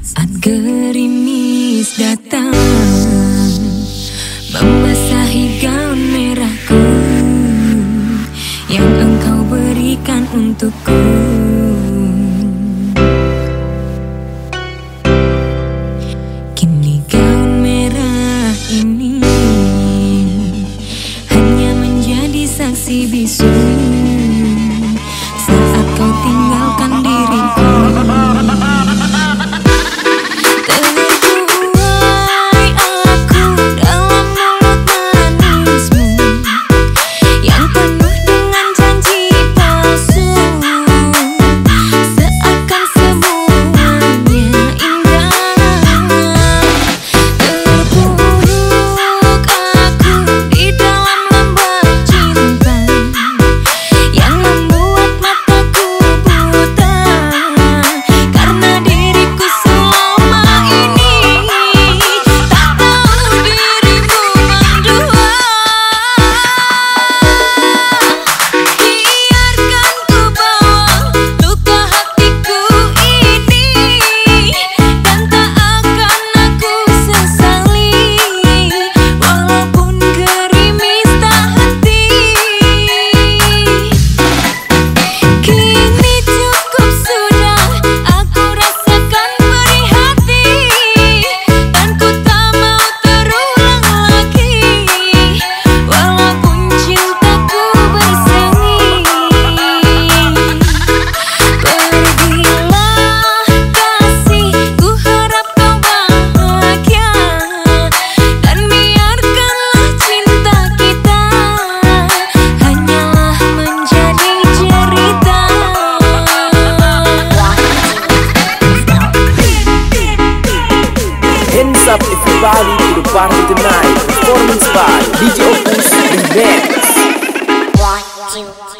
Saat gerimis datang Membasahi gaun merahku Yang engkau berikan untukku. Bali to the party tonight. Performance by DJ Opus The Dance. One, two, three.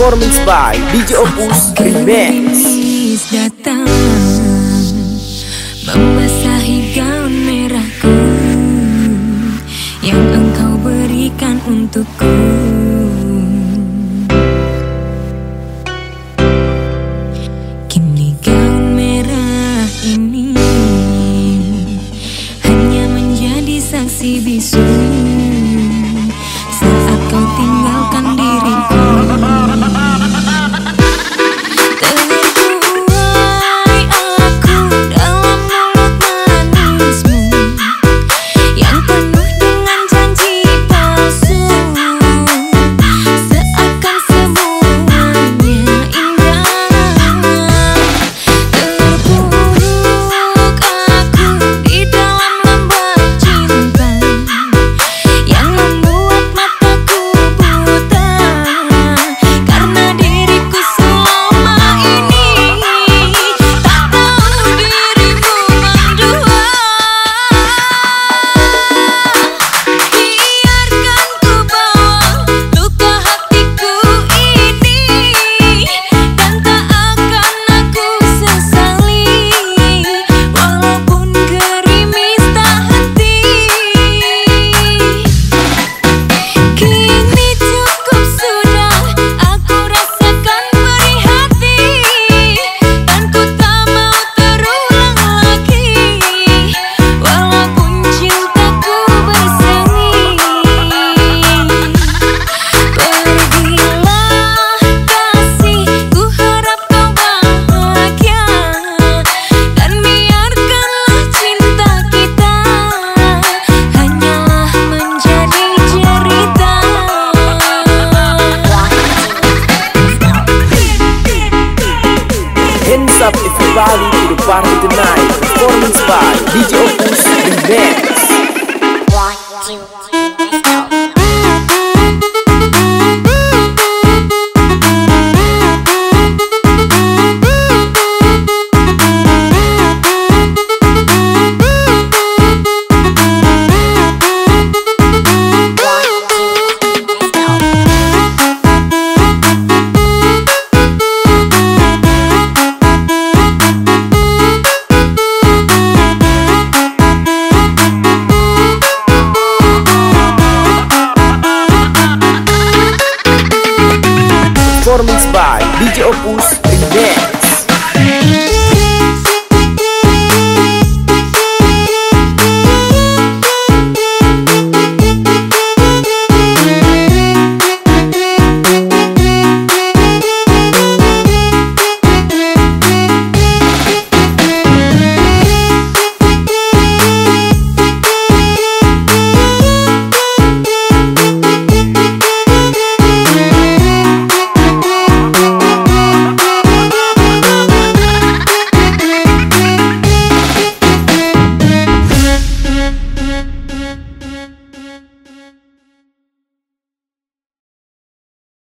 performance by DJ Opus Remix. Membasahi gaun merahku Yang engkau berikan untukku.